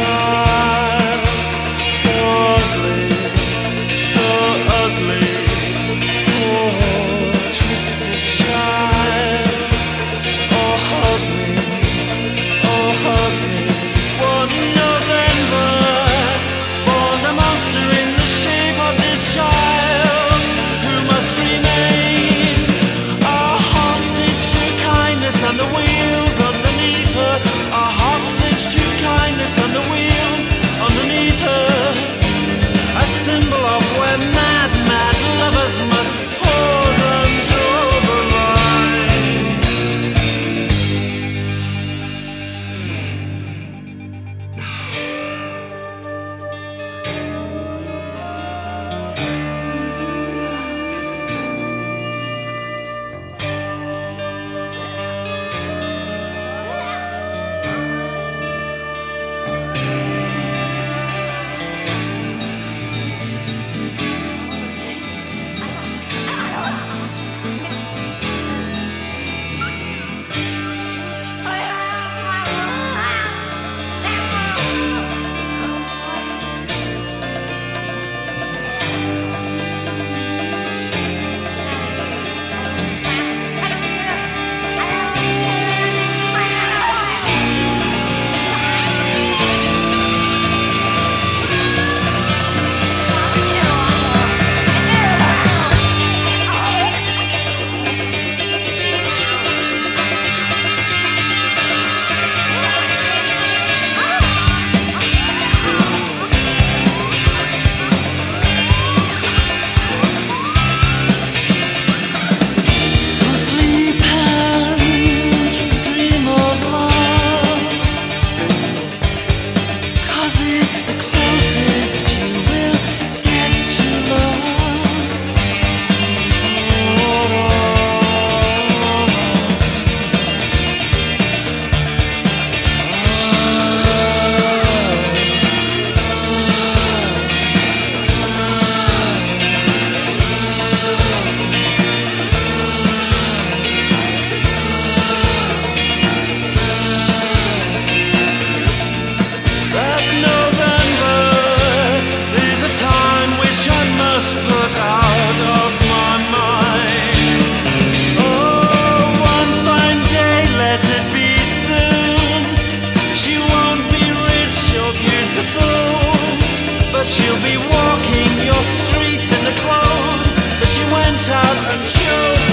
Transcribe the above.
lugar. She went out and chose